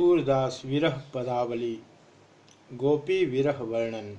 सूरदास विरह पदावली, गोपी विरह वर्णन।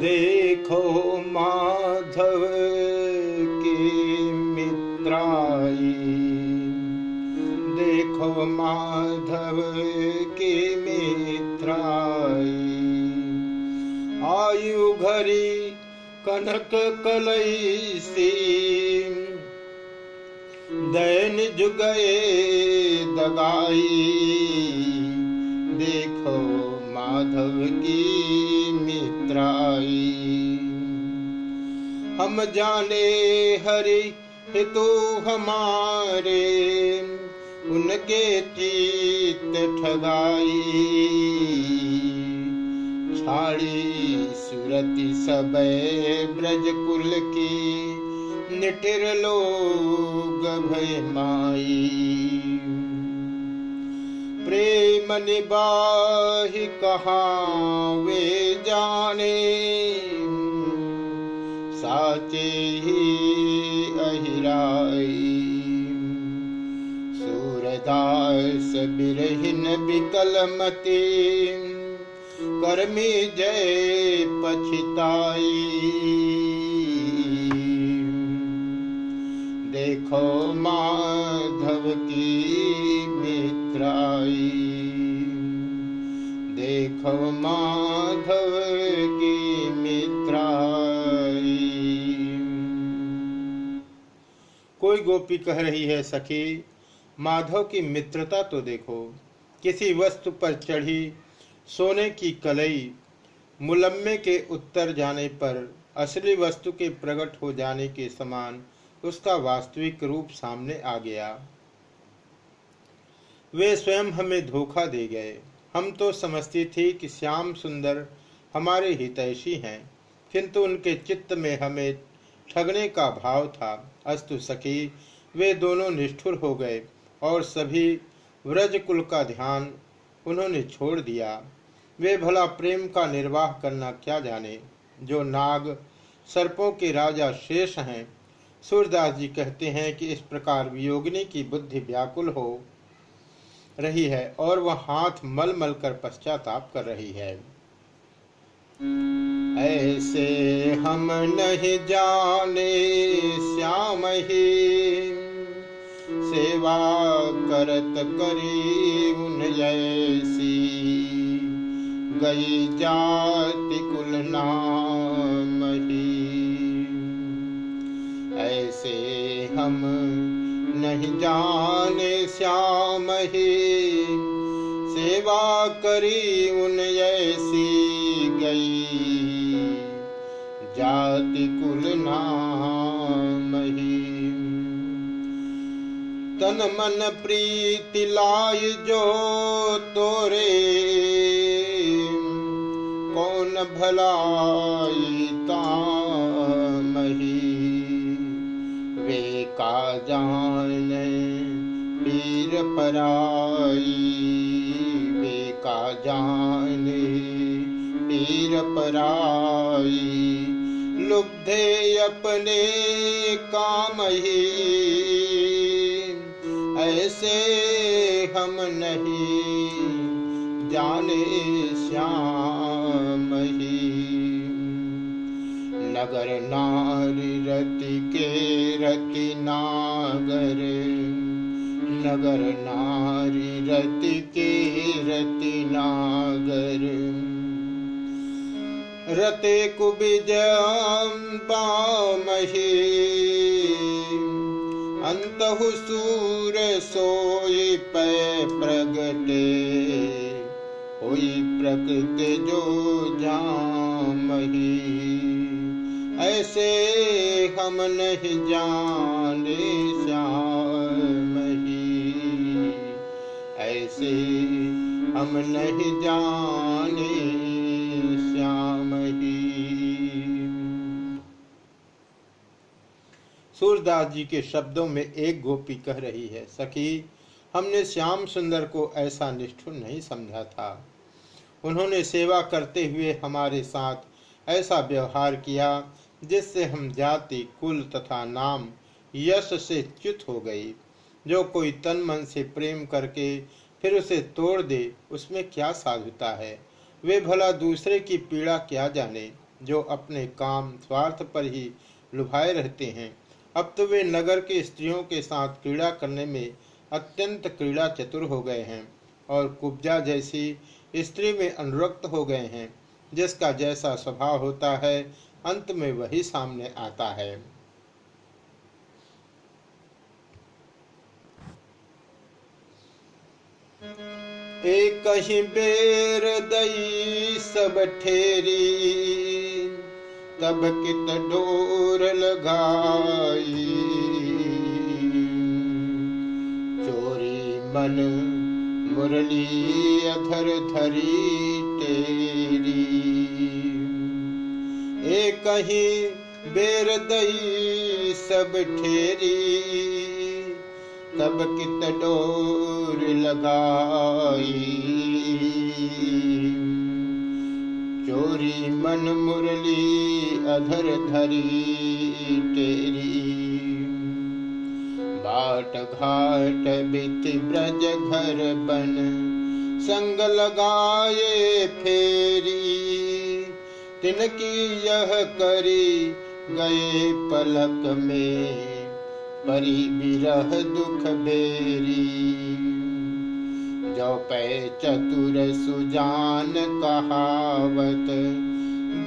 देखो माधव के मित्राई। देखो माधव के मित्राई। आयु घरी कनक कलई सी दैन जुगए दगाई देखो माधव की मित्राई। हम जाने हरि हितु हमारे। उनके चीत ठगाई। छाड़ी सुरति सब ब्रज कुल की, निटिर लोग भय माई। प्रेम निबाही कहा वे जाने। साचे ही अहिराई। सूरदास बिरहिन बिकल मती। कर्मी जय पछिताई। देखो माधव की देखो माधव की मित्राई। कोई गोपी कह रही है, सखी, माधव की मित्रता तो देखो। किसी वस्तु पर चढ़ी सोने की कलई मुलम्मे के उत्तर जाने पर, असली वस्तु के प्रकट हो जाने के समान उसका वास्तविक रूप सामने आ गया। वे स्वयं हमें धोखा दे गए। हम तो समझती थी कि श्याम सुंदर हमारे हितैषी हैं, किंतु उनके चित्त में हमें ठगने का भाव था। अस्तु सखी, वे दोनों निष्ठुर हो गए और सभी व्रज कुल का ध्यान उन्होंने छोड़ दिया। वे भला प्रेम का निर्वाह करना क्या जाने, जो नाग सर्पों के राजा शेष हैं। सूरदास जी कहते हैं कि इस प्रकार वियोगिनी की बुद्धि व्याकुल हो। रही है और वह हाथ मल मल कर पश्चाताप कर रही है। ऐसे हम नहीं जाने श्याम ही सेवा करत करी उन जैसी गई जाति कुल नाम ही। ऐसे हम नहीं जाने श्याम ही सेवा करी उन ऐसी गई। जाति कुल नाम ही। तन मन प्रीति लाय जो तोरे। कौन भलाई तामही वे का जान पीर पराई। जान पीर पराई, लुब्धे अपने काम ही। ऐसे हम नहीं जाने श्याम ही। नगर नारी रति के रति नागर, नगर नारी रति के रति नागर। रते कुबिजम पामही। अंतहु सूर सोई पै प्रगटे। हुई प्रकृति जो जामही। ऐसे हम नहीं जाने श्याम। ऐसे हम नहीं जाने श्याम सूरदास जी के शब्दों में एक गोपी कह रही है, सखी, हमने श्याम सुंदर को ऐसा निष्ठुर नहीं समझा था। उन्होंने सेवा करते हुए हमारे साथ ऐसा व्यवहार किया जिससे हम जाति, कुल तथा नाम यश से च्युत हो गई, जो कोई तन मन से प्रेम करके फिर उसे तोड़ दे, उसमें क्या साधुता है? वे भला दूसरे की पीड़ा क्या जाने, जो अपने काम स्वार्थ पर ही लुभाए रहते हैं। अब तो वे नगर के स्त्रियों के साथ क्रीड़ा करने में अत्यंत क्रीड़ा चतुर हो गए हैं और कुब्जा जैसी स्त्री में अनुरक्त हो गए हैं, जिसका जैसा स्वभाव होता है, अंत में वही सामने आता है। एक ही बेर दई सब ठेरी। तब कित डोर लगाई। चोरी मन मुरली अधर धरी तेरी। एक ही बेर दई सब ठेरी। तब कित डोर लगाई? चोरी मन मुरली अधर धरी तेरी। बाट घाट बित ब्रज घर बन, संग लगाए फेरी। तिनकी यह करी गए पलक में। परी बिरह दुख बेरी। जो पै चतुर सुजान कहावत,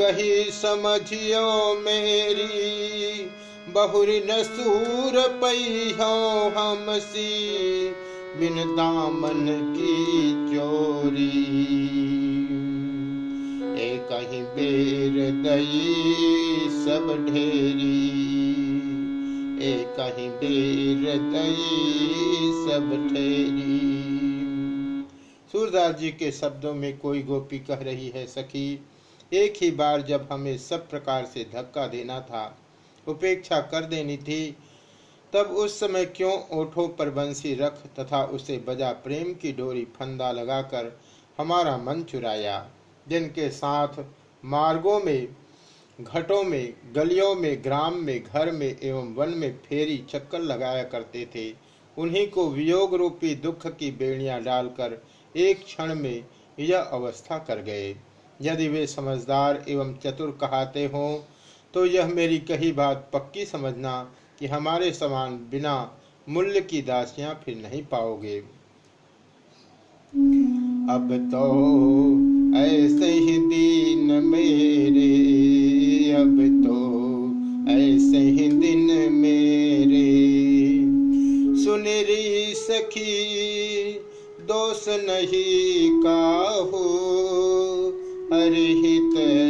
गही समझियो मेरी। बहुरी न सूर पैहो हम सी, बिन दामन की चोरी। एक ही बेर दई सब ढेरी। एक बेर सब ठेरी। सूरदास जी के शब्दों में कोई गोपी कह रही है, सखी, एक ही बार जब हमें सब प्रकार से धक्का देना था, उपेक्षा कर देनी थी, तब उस समय क्यों ओठों पर बंसी रख तथा उसे बजा प्रेम की डोरी फंदा लगाकर हमारा मन चुराया, जिनके साथ मार्गों में घाटों में, गलियों में, ग्राम में, घर में एवं वन में फेरी, चक्कर लगाया करते थे। उन्हीं को वियोग रूपी दुख की बेड़ियाँ डालकर एक क्षण में यह अवस्था कर गए। यदि वे समझदार एवं चतुर कहाते हों तो यह मेरी कही बात पक्की समझना कि हमारे समान बिना मूल्य की दासियाँ फिर नहीं पाओगे। अब तो ऐसे ही दीन मेरे अब तो ऐसे ही दिन मेरे। सुनरी सखी दोष नहीं का ही। लोचन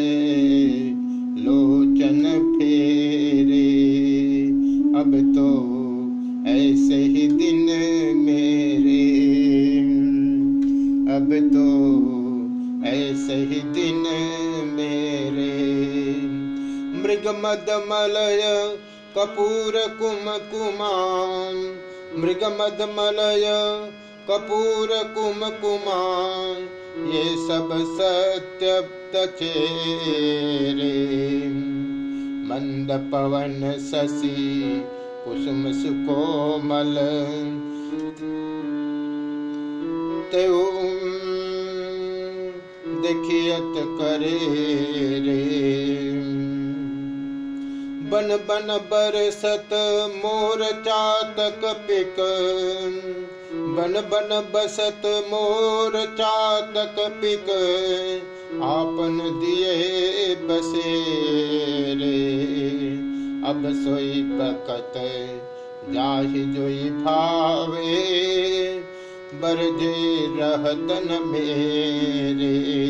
मृग मद मलय कपूर कुम कुमान मृग मद मलय कपूर कुमकुमान ये सब सत्य मंद पवन शशि कुसुम सुकोमल। देखियत करे रे। बन बन बरसत मोर चातक पिक बन बन बसत मोर चातक पिक आपन दिए बसे रे। अब सोई बकत जाहि जोई भावे। बरजे रहतन मेरे।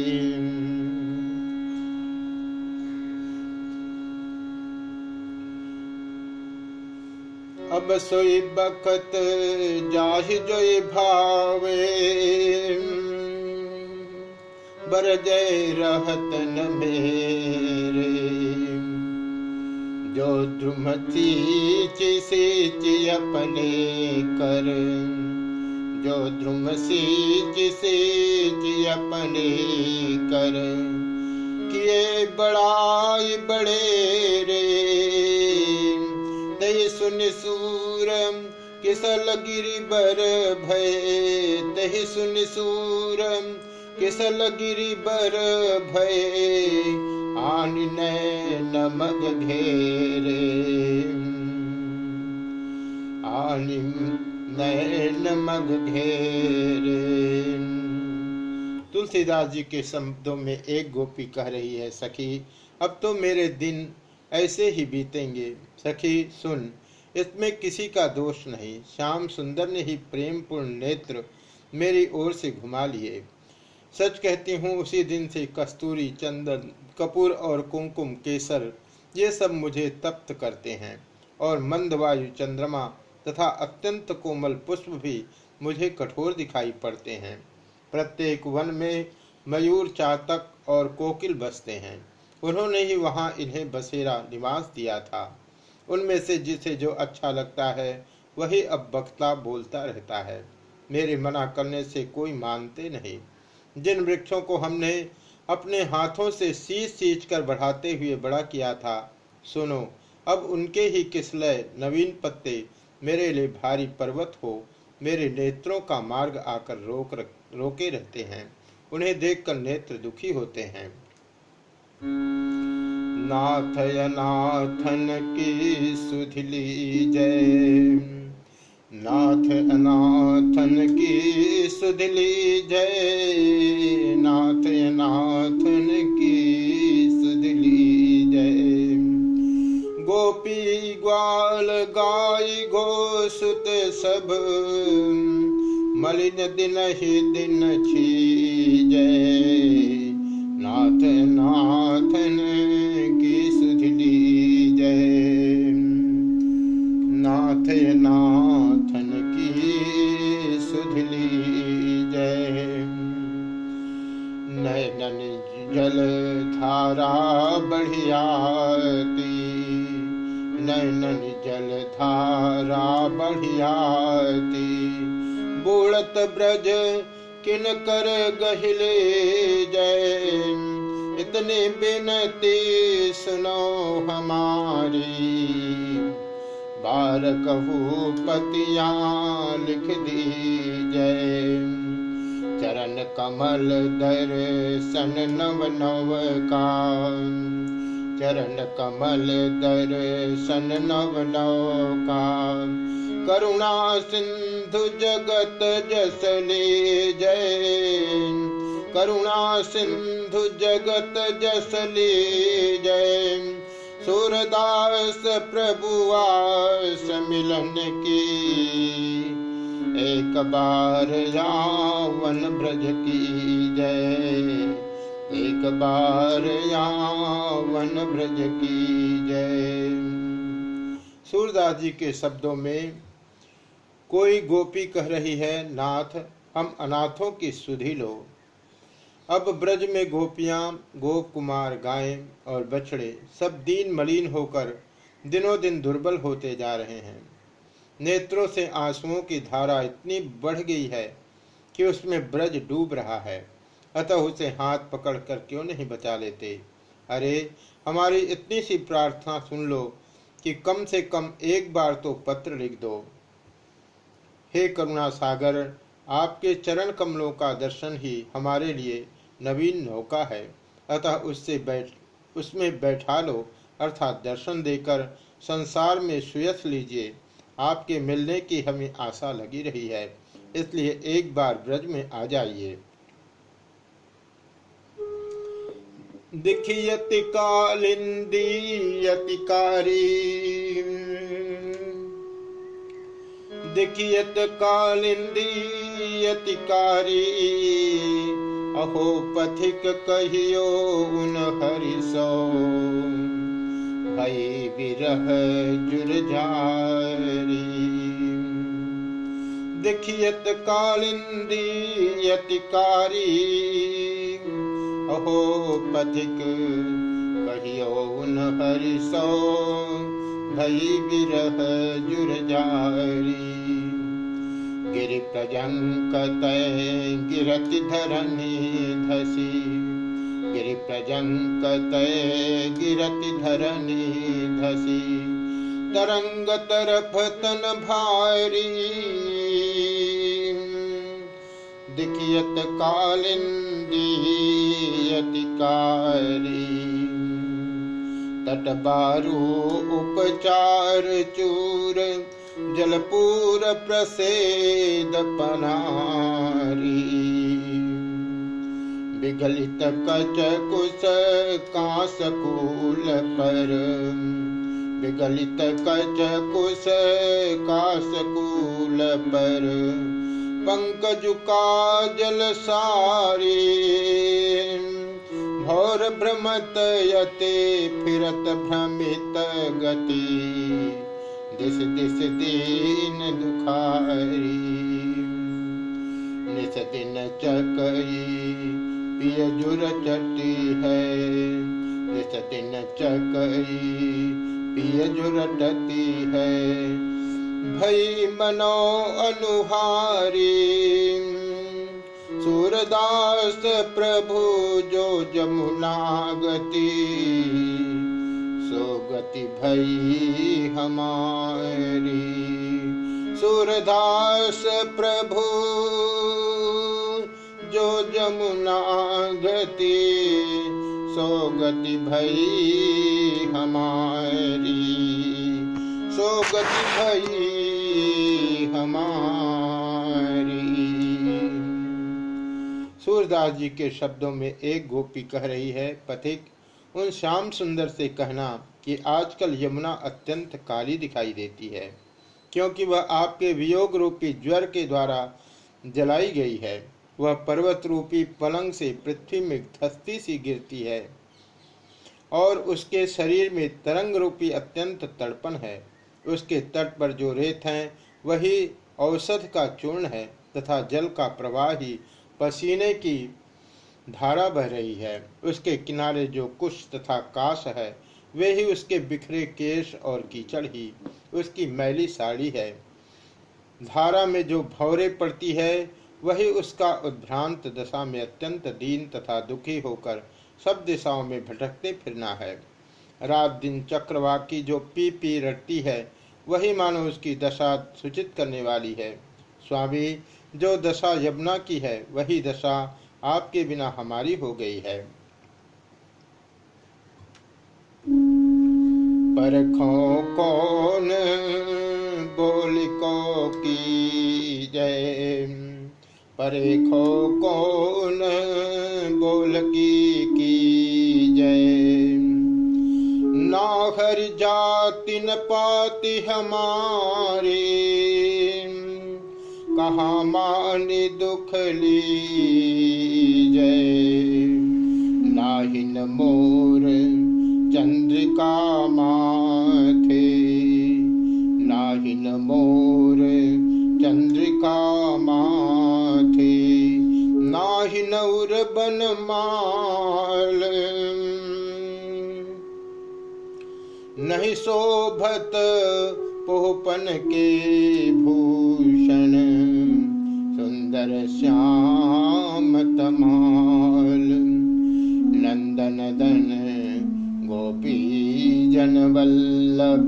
अब सोई बखत जाहि जोई भावे। बर जय रहत न मेरे। जो द्रुमती चिसी अपने कर। जो द्रुम सीच अपने कर। किए बड़ाई बड़े रे। सुन सूर किसल गिरि बर भय। तहि सुन सूर किसल गिरि बर भय। आन नमग घेरे। आनि नैन मग घेरे। तुलसीदास जी के शब्दों में एक गोपी कह रही है, सखी, अब तो मेरे दिन ऐसे ही बीतेंगे। सखी, सुन इसमें किसी का दोष नहीं। श्याम सुंदर ने ही प्रेम पूर्ण नेत्र मेरी ओर से घुमा लिए। सच कहती हूँ, उसी दिन से कस्तूरी, चंदन, कपूर और कुमकुम, केसर, ये सब मुझे तप्त करते हैं। और मंदवायु चंद्रमा तथा अत्यंत कोमल पुष्प भी मुझे कठोर दिखाई पड़ते हैं। प्रत्येक वन में मयूर, चातक और कोकिल बसते हैं। उन्होंने ही वहाँ इन्हें बसेरा निवास दिया था। उनमें से जिसे जो अच्छा लगता है वही अब बख्ता बोलता रहता है। मेरे मना करने से कोई मानते नहीं। जिन वृक्षों को हमने अपने हाथों से सींच सींच कर बढ़ाते हुए बड़ा किया था सुनो अब उनके ही किसलय नवीन पत्ते मेरे लिए भारी पर्वत हो मेरे नेत्रों का मार्ग आकर रोक रख, रोके रहते हैं उन्हें देखकर नेत्र दुखी होते हैं। नाथ नाथन की सुधली जय नाथ अनाथन की सुधली जय नाथ नाथन की सुधली जय गोपी ग्वाल गाय घोषुत सब, मलिन दिन ही दिन छी जय नाथ नाथन जल धारा बढ़ियाती। नैनन जल धारा बढ़ियाती। बूढ़त ब्रज, किन कर गहिले जय? इतने बिनती सुनो हमारी। बार कहू पतिया लिख दी जय। चरण कमल दर्शन नव नव का। चरण कमल दर्शन नव नौका करुणा सिंधु जगत जसले जय करुणा सिंधु जगत जसले जय सूरदास प्रभुआस मिलन की। एक बार यावन ब्रज की जय। एक बार वन ब्रज की जय। सूरदास जी के शब्दों में कोई गोपी कह रही है, नाथ, हम अनाथों की सुधि लो। अब ब्रज में गोपियाँ गोप कुमार गायें और बछड़े सब दीन मलिन होकर दिनों दिन दुर्बल होते जा रहे हैं। नेत्रों से आंसुओं की धारा इतनी बढ़ गई है कि उसमें ब्रज डूब रहा है। अतः उसे हाथ पकड़कर क्यों नहीं बचा लेते? अरे, हमारी इतनी सी प्रार्थना सुन लो कि कम से कम एक बार तो पत्र लिख दो। हे करुणा सागर, आपके चरण कमलों का दर्शन ही हमारे लिए नवीन नौका है। अतः उससे बैठ, उसमें बैठा लो, अर्थात दर्शन देकर संसार में सुयस लीजिए। आपके मिलने की हमें आशा लगी रही है, इसलिए एक बार ब्रज में आ जाइए। दिखियति कालिंदी दिखियत कालिंदी अहो पथिक कहियो उन हरिसो। भई विरह जुर दिखियत कालिंदी कारी अहो पथिक उन हरिसो, भई बिरह जुर जारी गिर प्रजंक गिरति धरनी धसी। प्रजंक गिरति धरनी धसी। तरंग तरफ़ तन भारी दिखियत कालिंदी अतिकारी तटबारू उपचार चूर, जलपूर प्रसेद पनारी। विगलित कच कुश कासकूल पर। विगलित कच कुश कासकूल पर। पंकजुका जल सारी। भौर भ्रमत यते फिरत भ्रमित गति। दिस दिस दीन दुखारी। निस दिन चकई पिय जुर चटी है। निस दिन चकई पिय जुर टती है। भई मनो अनुहारी, सूरदास प्रभु जो जमुना गति सो गति भई हमारी। सूरदास प्रभु जो जमुना गति सो गति भई हमारी। सो गति भई हमारी। सूरदास जी के शब्दों में एक गोपी कह रही है, पथिक, उन श्याम सुंदर से कहना कि आजकल यमुना अत्यंत काली दिखाई देती है, क्योंकि वह आपके वियोग रूपी ज्वर के द्वारा जलाई गई है। वह पर्वत रूपी पलंग से पृथ्वी में धस्ती सी गिरती है और उसके शरीर में तरंग रूपी अत्यंत तड़पन है। उसके तट पर जो रेत है, वही औषध का चूर्ण है तथा जल का प्रवाह ही पसीने की धारा बह रही है। उसके किनारे जो कुश तथा काश है, वे ही उसके बिखरे केश और कीचड़ ही। उसकी मैली साड़ी है। धारा में जो भौरे पड़ती है वही उसका उद्भ्रांत दशा में अत्यंत दीन तथा दुखी होकर सब दिशाओं में भटकते फिरना है। रात दिन चक्रवाकी जो पी पी रटती है, वही मानो उसकी दशा सूचित करने वाली है। स्वामी, जो दशा यमुना की है, वही दशा आपके बिना हमारी हो गई है। परखो कौन बोल को की परेखो कौन बोल की की जय? नाहर जाति न पाति हमारी, कहा मानी दुख ली जय? नाहिन मोर चंद्रिका माथे, नाहिन मोर चंद्रिका उर्बन माल। नहीं शोभत पोपन के भूषण, सुंदर श्याम तमाल। नंदन दन गोपी जन वल्लभ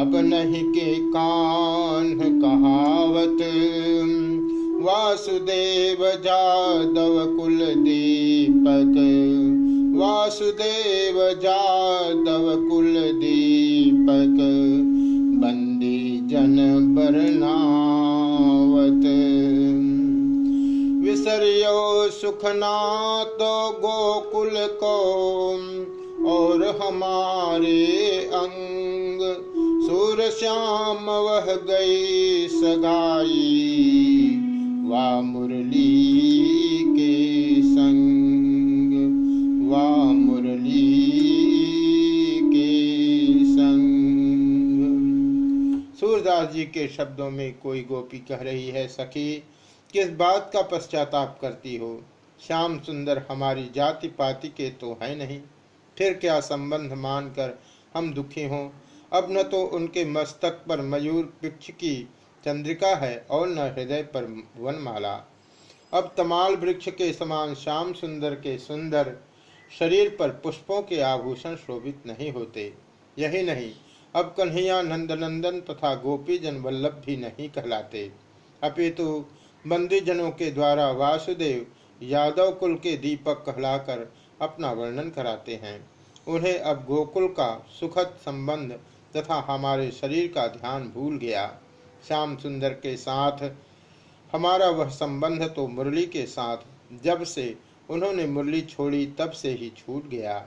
अब नहीं हमारे अंग। सूर श्याम वह गई सगाई, वा मुरली के संग। वा मुरली के संग। सूरदास जी के शब्दों में कोई गोपी कह रही है, सखी, किस बात का पश्चाताप करती हो? श्याम सुंदर हमारी जाति पाति के तो है नहीं। फिर क्या संबंध मानकर हम दुखी हों? अब न तो उनके मस्तक पर मयूर वृक्ष की चंद्रिका है और न हृदय पर वनमाला। अब तमाल वृक्ष के समान श्याम सुंदर के सुंदर शरीर पर पुष्पों के आभूषण शोभित नहीं होते। यही नहीं, अब कन्हैया नंदनंदन तथा गोपी जन वल्लभ भी नहीं कहलाते। अपितु बंदीजनों के द्वारा वासुदेव यादव कुल के दीपक कहलाकर अपना वर्णन कराते हैं। उन्हें अब गोकुल का सुखद संबंध तथा हमारे शरीर का ध्यान भूल गया। श्याम सुंदर के साथ हमारा वह संबंध तो मुरली के साथ, जब से उन्होंने मुरली छोड़ी तब से ही छूट गया।